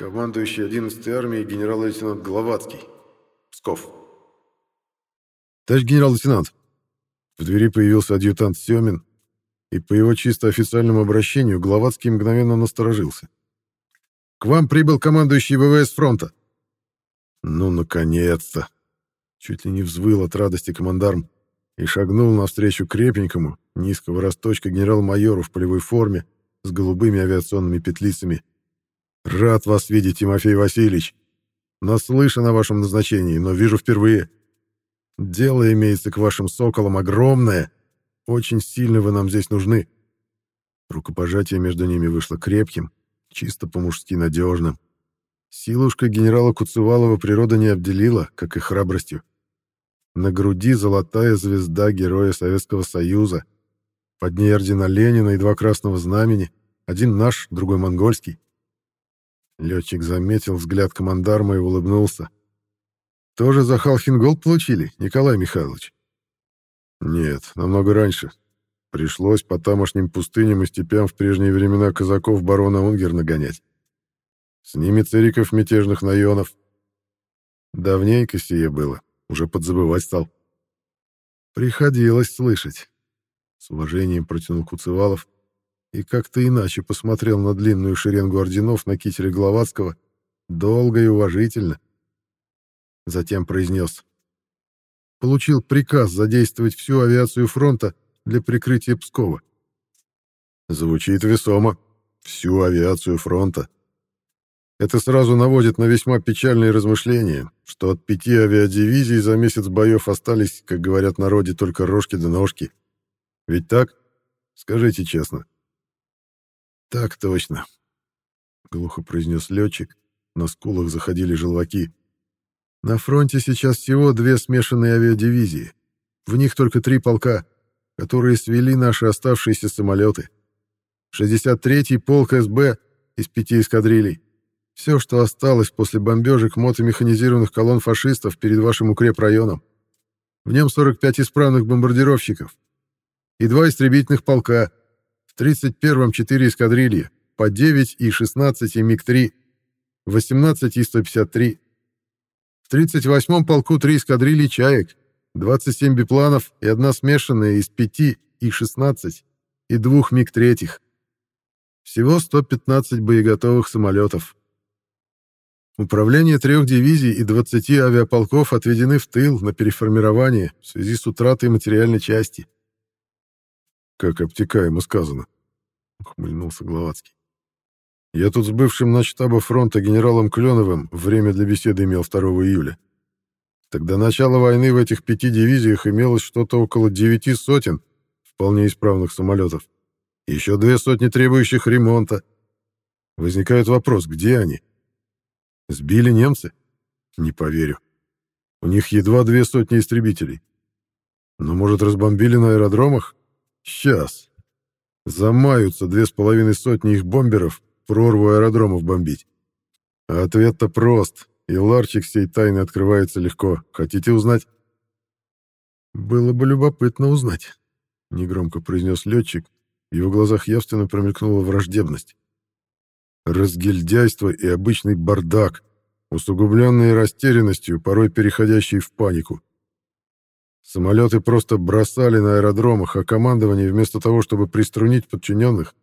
Командующий 11-й армией генерал-лейтенант Гловацкий. Псков. Товарищ генерал-лейтенант. В двери появился адъютант Семин, и по его чисто официальному обращению Гловацкий мгновенно насторожился. «К вам прибыл командующий ВВС фронта». «Ну, наконец-то!» Чуть ли не взвыл от радости командарм и шагнул навстречу крепенькому, низкого росточка генерал-майору в полевой форме с голубыми авиационными петлицами. «Рад вас видеть, Тимофей Васильевич. Наслышан о вашем назначении, но вижу впервые. Дело имеется к вашим соколам огромное. Очень сильно вы нам здесь нужны». Рукопожатие между ними вышло крепким, чисто по-мужски надежным. Силушка генерала Куцевалова природа не обделила, как и храбростью. На груди золотая звезда Героя Советского Союза. Под ней ордена Ленина и два красного знамени. Один наш, другой монгольский. Летчик заметил взгляд командарма и улыбнулся. «Тоже за Халхингол получили, Николай Михайлович?» «Нет, намного раньше. Пришлось по тамошним пустыням и степям в прежние времена казаков барона Унгер нагонять. С ними цириков мятежных наёнов. Давненько сие было, уже подзабывать стал. Приходилось слышать. С уважением протянул Куцевалов и как-то иначе посмотрел на длинную шеренгу орденов на кителе Гловацкого, долго и уважительно. Затем произнес. Получил приказ задействовать всю авиацию фронта для прикрытия Пскова. Звучит весомо. Всю авиацию фронта. Это сразу наводит на весьма печальные размышления, что от пяти авиадивизий за месяц боев остались, как говорят народе, только рожки да ножки. Ведь так? Скажите честно. Так точно, глухо произнес летчик. На скулах заходили желваки. На фронте сейчас всего две смешанные авиадивизии. В них только три полка, которые свели наши оставшиеся самолеты. 63-й полк СБ из пяти эскадрилей все, что осталось после бомбежек мотомеханизированных колонн фашистов перед вашим укрепрайоном. В нем 45 исправных бомбардировщиков и два истребительных полка. В 31-м 4 эскадрильи, по 9 и 16 и МиГ-3, 18 и 153. В 38-м полку 3 эскадрильи «Чаек», 27 бипланов и одна смешанная из 5 и 16 и двух МиГ-3. Всего 115 боеготовых самолетов. Управление трех дивизий и 20 авиаполков отведены в тыл на переформирование в связи с утратой материальной части. Как обтекаемо сказано, ухмыльнулся Гловацкий. Я тут с бывшим начштаба фронта генералом Кленовым время для беседы имел 2 июля. Тогда начало войны в этих пяти дивизиях имелось что-то около девяти сотен вполне исправных самолетов. Еще две сотни требующих ремонта. Возникает вопрос, где они? Сбили немцы? Не поверю. У них едва две сотни истребителей. Но, может, разбомбили на аэродромах? Сейчас. Замаются две с половиной сотни их бомберов прорву аэродромов бомбить. Ответ-то прост, и ларчик сей тайны открывается легко. Хотите узнать? Было бы любопытно узнать, — негромко произнес летчик. В его глазах явственно промелькнула враждебность. Разгильдяйство и обычный бардак, усугубленные растерянностью, порой переходящие в панику. Самолеты просто бросали на аэродромах, а командование, вместо того, чтобы приструнить подчиненных,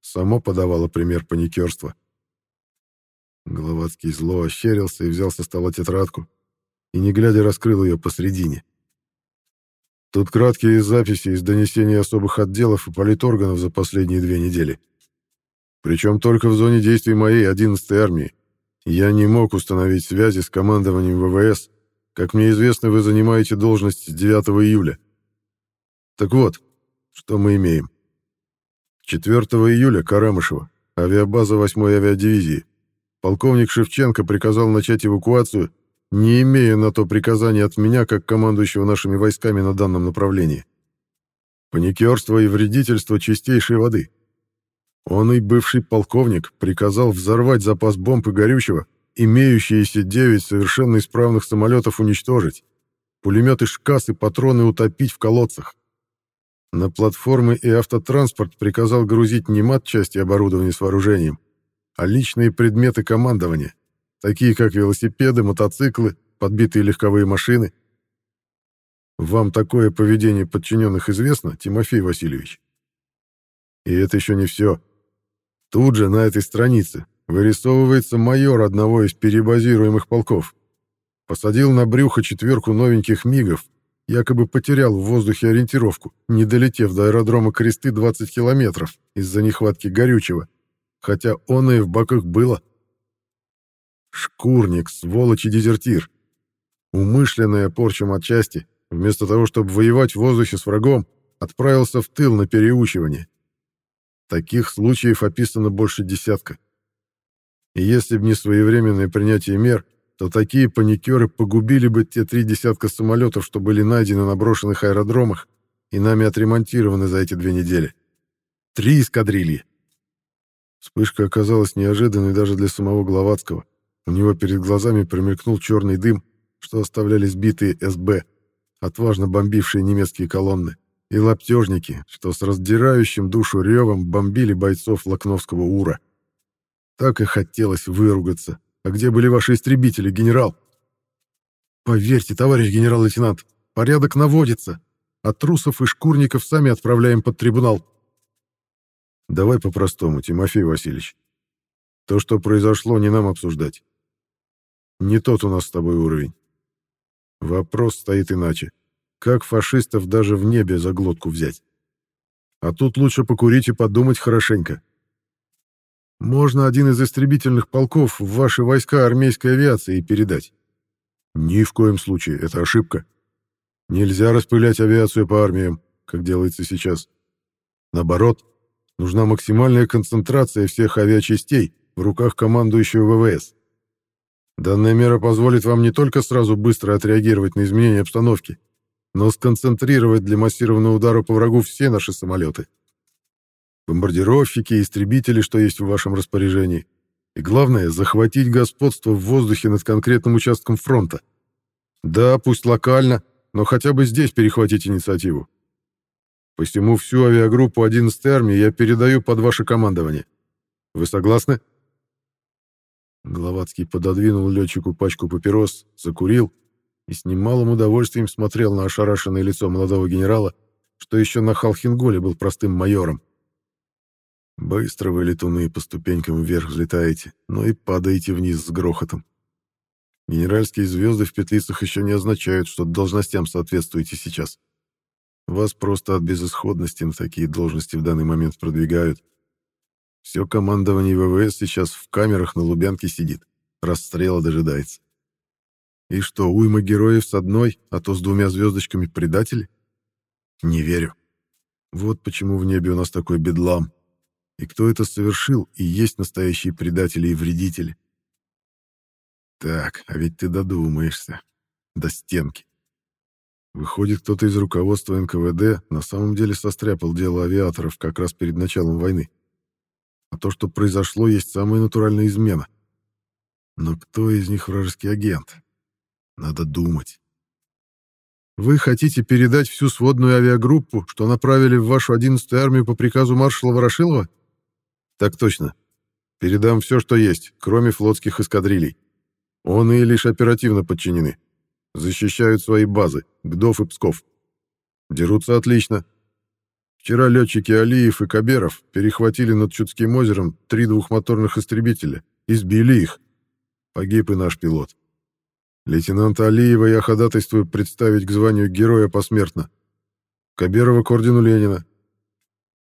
само подавало пример паникерства. Головацкий зло ощерился и взял со стола тетрадку, и, не глядя, раскрыл ее посредине. Тут краткие записи из донесений особых отделов и политорганов за последние две недели. Причем только в зоне действий моей 11-й армии. Я не мог установить связи с командованием ВВС. Как мне известно, вы занимаете должность с 9 июля. Так вот, что мы имеем. 4 июля Карамышева, авиабаза 8-й авиадивизии. Полковник Шевченко приказал начать эвакуацию, не имея на то приказания от меня, как командующего нашими войсками на данном направлении. Паникерство и вредительство чистейшей воды. Он и бывший полковник приказал взорвать запас бомб и горючего, имеющиеся девять совершенно исправных самолетов уничтожить, пулеметы «Шкас» и патроны утопить в колодцах. На платформы и автотранспорт приказал грузить не матчасти оборудования с вооружением, а личные предметы командования, такие как велосипеды, мотоциклы, подбитые легковые машины. Вам такое поведение подчиненных известно, Тимофей Васильевич? И это еще не все. Тут же, на этой странице, вырисовывается майор одного из перебазируемых полков. Посадил на брюхо четверку новеньких мигов, якобы потерял в воздухе ориентировку, не долетев до аэродрома Кресты 20 километров из-за нехватки горючего, хотя он и в баках было. Шкурник, сволочь и дезертир. Умышленная порча отчасти, вместо того, чтобы воевать в воздухе с врагом, отправился в тыл на переучивание. Таких случаев описано больше десятка. И если бы не своевременное принятие мер, то такие паникеры погубили бы те три десятка самолетов, что были найдены на брошенных аэродромах и нами отремонтированы за эти две недели. Три эскадрильи. Вспышка оказалась неожиданной даже для самого Гловацкого. У него перед глазами промелькнул черный дым, что оставляли сбитые СБ, отважно бомбившие немецкие колонны, и лаптежники, что с раздирающим душу ревом бомбили бойцов Лакновского УРА. Так и хотелось выругаться. А где были ваши истребители, генерал? Поверьте, товарищ генерал-лейтенант, порядок наводится, а трусов и шкурников сами отправляем под трибунал. Давай по-простому, Тимофей Васильевич. То, что произошло, не нам обсуждать. Не тот у нас с тобой уровень. Вопрос стоит иначе. Как фашистов даже в небе за глотку взять? А тут лучше покурить и подумать хорошенько. Можно один из истребительных полков в ваши войска армейской авиации передать. Ни в коем случае, это ошибка. Нельзя распылять авиацию по армиям, как делается сейчас. Наоборот, нужна максимальная концентрация всех авиачастей в руках командующего ВВС. Данная мера позволит вам не только сразу быстро отреагировать на изменения обстановки, но сконцентрировать для массированного удара по врагу все наши самолеты бомбардировщики и истребители, что есть в вашем распоряжении. И главное, захватить господство в воздухе над конкретным участком фронта. Да, пусть локально, но хотя бы здесь перехватить инициативу. Посему всю авиагруппу 11-й армии я передаю под ваше командование. Вы согласны? Гловацкий пододвинул летчику пачку папирос, закурил и с немалым удовольствием смотрел на ошарашенное лицо молодого генерала, что еще на Халхинголе был простым майором. Быстро вы, летуны, по ступенькам вверх взлетаете, но и падаете вниз с грохотом. Генеральские звезды в петлицах еще не означают, что должностям соответствуете сейчас. Вас просто от безысходности на такие должности в данный момент продвигают. Все командование ВВС сейчас в камерах на Лубянке сидит, расстрела дожидается. И что, уйма героев с одной, а то с двумя звездочками предатели? Не верю. Вот почему в небе у нас такой бедлам и кто это совершил, и есть настоящие предатели и вредители. Так, а ведь ты додумаешься. До стенки. Выходит, кто-то из руководства НКВД на самом деле состряпал дело авиаторов как раз перед началом войны. А то, что произошло, есть самая натуральная измена. Но кто из них вражеский агент? Надо думать. Вы хотите передать всю сводную авиагруппу, что направили в вашу 11-ю армию по приказу маршала Ворошилова? Так точно. Передам все, что есть, кроме флотских эскадрилей. Он и лишь оперативно подчинены. Защищают свои базы, Гдов и Псков. Дерутся отлично. Вчера летчики Алиев и Каберов перехватили над Чудским озером три двухмоторных истребителя и сбили их. Погиб и наш пилот. Лейтенанта Алиева я ходатайствую представить к званию героя посмертно. Каберова к ордену Ленина,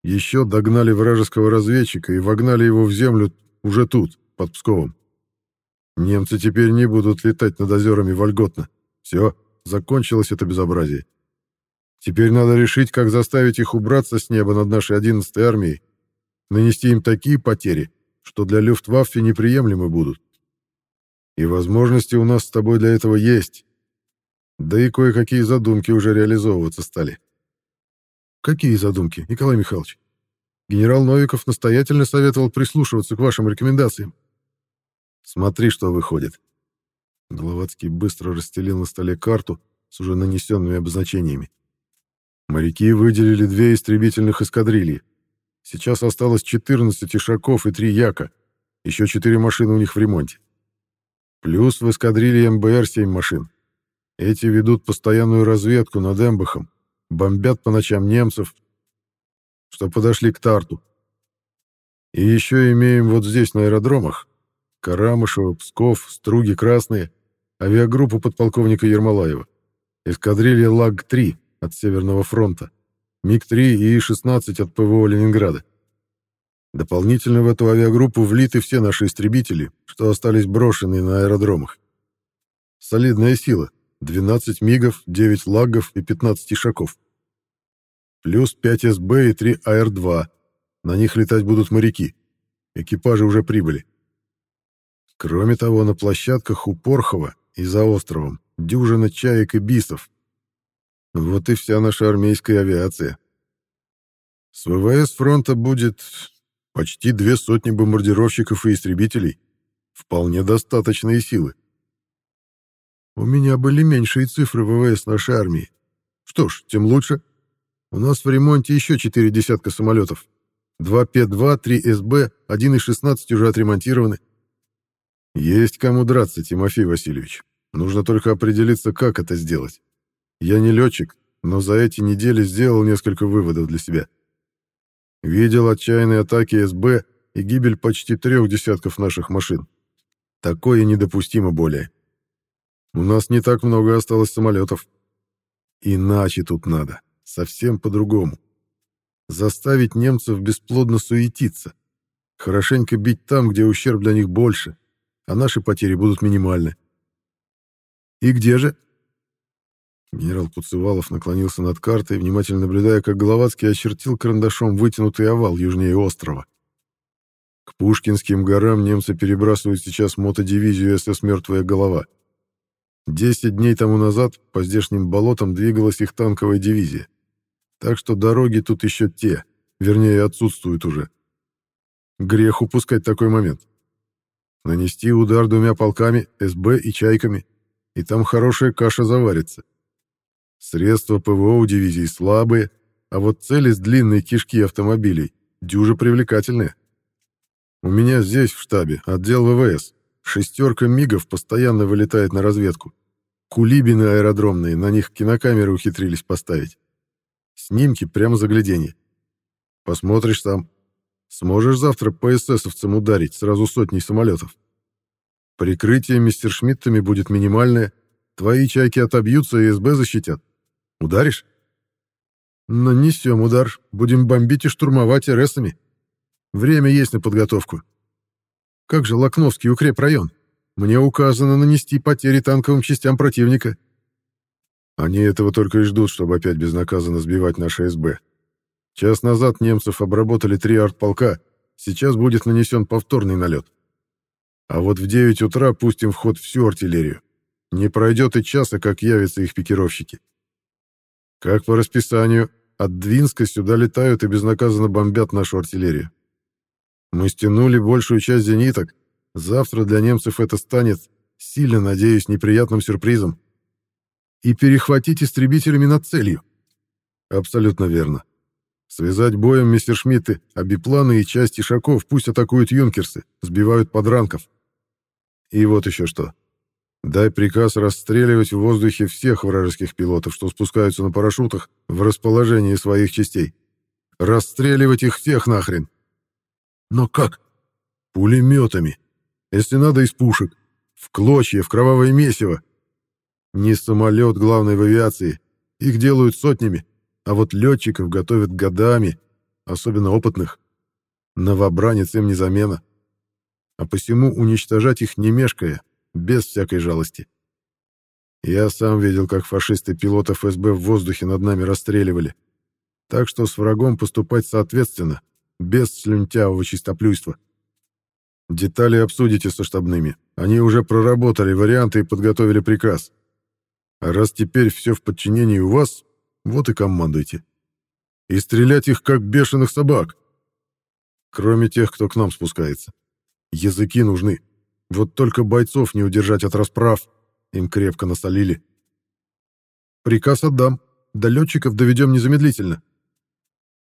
еще догнали вражеского разведчика и вогнали его в землю уже тут, под Псковом. Немцы теперь не будут летать над озерами вольготно. Все, закончилось это безобразие. Теперь надо решить, как заставить их убраться с неба над нашей 11-й армией, нанести им такие потери, что для Люфтваффе неприемлемы будут. И возможности у нас с тобой для этого есть. Да и кое-какие задумки уже реализовываться стали. Какие задумки, Николай Михайлович? Генерал Новиков настоятельно советовал прислушиваться к вашим рекомендациям. Смотри, что выходит. Головацкий быстро расстелил на столе карту с уже нанесенными обозначениями. Моряки выделили две истребительных эскадрильи. Сейчас осталось 14 ишаков и три яка. Еще четыре машины у них в ремонте. Плюс в эскадрилье МБР 7 машин. Эти ведут постоянную разведку над Эмбахом, бомбят по ночам немцев, что подошли к Тарту. И еще имеем вот здесь, на аэродромах, Карамышево, Псков, Струги Красные, авиагруппу подполковника Ермолаева, эскадрилья ЛАГ-3 от Северного фронта, МиГ-3 и И-16 от ПВО Ленинграда. Дополнительно в эту авиагруппу влиты все наши истребители, что остались брошенные на аэродромах. Солидная сила. 12 МиГов, 9 лагов и 15 ишаков. Плюс 5 СБ и 3 АР-2. На них летать будут моряки. Экипажи уже прибыли. Кроме того, на площадках у Порхова и за островом дюжина чаек и бисов. Вот и вся наша армейская авиация. С ВВС фронта будет почти две сотни бомбардировщиков и истребителей. Вполне достаточные силы. У меня были меньшие цифры ВВС нашей армии. Что ж, тем лучше. У нас в ремонте еще четыре десятка самолетов. Два П-2, три СБ, один из 16 уже отремонтированы. Есть кому драться, Тимофей Васильевич. Нужно только определиться, как это сделать. Я не летчик, но за эти недели сделал несколько выводов для себя. Видел отчаянные атаки СБ и гибель почти трех десятков наших машин. Такое недопустимо более. У нас не так много осталось самолетов. Иначе тут надо. Совсем по-другому. Заставить немцев бесплодно суетиться. Хорошенько бить там, где ущерб для них больше, а наши потери будут минимальны. «И где же?» Генерал Пуцевалов наклонился над картой, внимательно наблюдая, как Головацкий очертил карандашом вытянутый овал южнее острова. К Пушкинским горам немцы перебрасывают сейчас мотодивизию СС «Мертвая голова». Десять дней тому назад по здешним болотам двигалась их танковая дивизия. Так что дороги тут еще те, вернее, отсутствуют уже. Грех упускать такой момент. Нанести удар двумя полками, СБ и чайками, и там хорошая каша заварится. Средства ПВО у дивизии слабые, а вот цели с длинной кишки автомобилей дюже привлекательные. У меня здесь, в штабе, отдел ВВС. Шестерка МИГов постоянно вылетает на разведку. Кулибины аэродромные, на них кинокамеры ухитрились поставить. Снимки прямо загляденье. Посмотришь сам. Сможешь завтра по эсэсовцам ударить сразу сотней самолетов. Прикрытие мистер Шмидтами будет минимальное. Твои чайки отобьются и СБ защитят. Ударишь? Нанесем удар. Будем бомбить и штурмовать РСами. Время есть на подготовку. Как же Лакновский укрепрайон? Мне указано нанести потери танковым частям противника. Они этого только и ждут, чтобы опять безнаказанно сбивать наши СБ. Час назад немцев обработали три артполка, сейчас будет нанесен повторный налет. А вот в 9 утра пустим в ход всю артиллерию. Не пройдет и часа, как явятся их пикировщики. Как по расписанию, от Двинска сюда летают и безнаказанно бомбят нашу артиллерию. Мы стянули большую часть зениток. Завтра для немцев это станет, сильно надеюсь, неприятным сюрпризом. И перехватить истребителями над целью. Абсолютно верно. Связать боем мессершмитты, а бипланы и части шаков пусть атакуют юнкерсы, сбивают подранков. И вот еще что. Дай приказ расстреливать в воздухе всех вражеских пилотов, что спускаются на парашютах в расположении своих частей. Расстреливать их всех нахрен. Но как? Пулеметами. Если надо, из пушек. В клочья, в кровавое месиво. Не самолет главный в авиации. Их делают сотнями. А вот летчиков готовят годами, особенно опытных. Новобранец им не замена. А посему уничтожать их не мешкая, без всякой жалости. Я сам видел, как фашисты пилотов СБ в воздухе над нами расстреливали. Так что с врагом поступать соответственно, без слюнтявого чистоплюйства. Детали обсудите со штабными. Они уже проработали варианты и подготовили приказ. А раз теперь все в подчинении у вас, вот и командуйте. И стрелять их, как бешеных собак. Кроме тех, кто к нам спускается. Языки нужны. Вот только бойцов не удержать от расправ. Им крепко насолили. Приказ отдам. До летчиков доведем незамедлительно.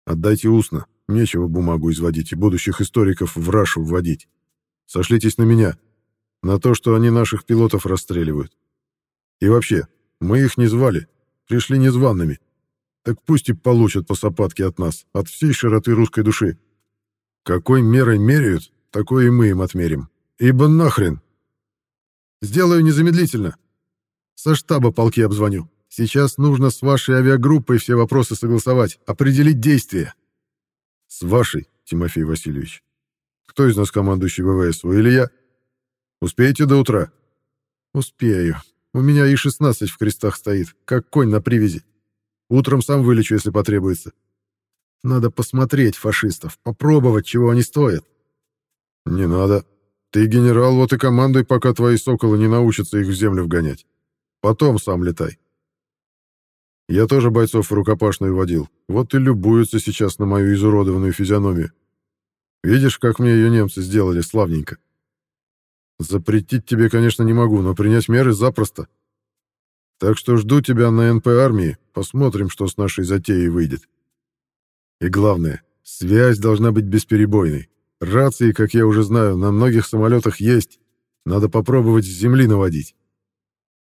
Отдайте устно. Нечего бумагу изводить и будущих историков в рашу вводить. Сошлитесь на меня. На то, что они наших пилотов расстреливают. И вообще, мы их не звали. Пришли незваными. Так пусть и получат по сапатке от нас, от всей широты русской души. Какой мерой меряют, такой и мы им отмерим. Ибо нахрен! Сделаю незамедлительно. Со штаба полки обзвоню. Сейчас нужно с вашей авиагруппой все вопросы согласовать, определить действия. С вашей, Тимофей Васильевич. Кто из нас командующий ВВС, вы или я? Успеете до утра? Успею. У меня и 16 в крестах стоит, как конь на привязи. Утром сам вылечу, если потребуется. Надо посмотреть фашистов, попробовать, чего они стоят. Не надо. Ты генерал, вот и командуй, пока твои соколы не научатся их в землю вгонять. Потом сам летай. Я тоже бойцов в рукопашную водил. Вот и любуются сейчас на мою изуродованную физиономию. Видишь, как мне ее немцы сделали славненько? Запретить тебе, конечно, не могу, но принять меры запросто. Так что жду тебя на НП армии, посмотрим, что с нашей затеей выйдет. И главное, связь должна быть бесперебойной. Рации, как я уже знаю, на многих самолетах есть. Надо попробовать с земли наводить.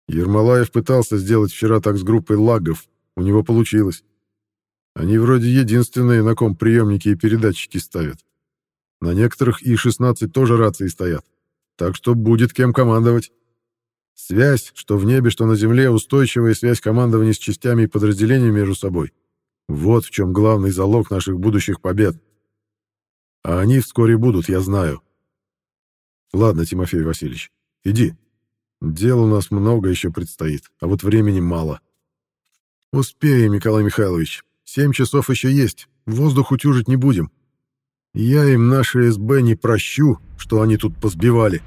Ермолаев пытался сделать вчера так с группой лагов. У него получилось. Они вроде единственные, на ком приемники и передатчики ставят. На некоторых И-16 тоже рации стоят. Так что будет кем командовать. Связь, что в небе, что на земле, устойчивая связь командования с частями и подразделениями между собой. Вот в чем главный залог наших будущих побед. А они вскоре будут, я знаю. Ладно, Тимофей Васильевич, иди. Дел у нас много еще предстоит, а вот времени мало. Успеем, Николай Михайлович. Семь часов еще есть. Воздух утюжить не будем. Я им наши СБ не прощу, что они тут позбивали.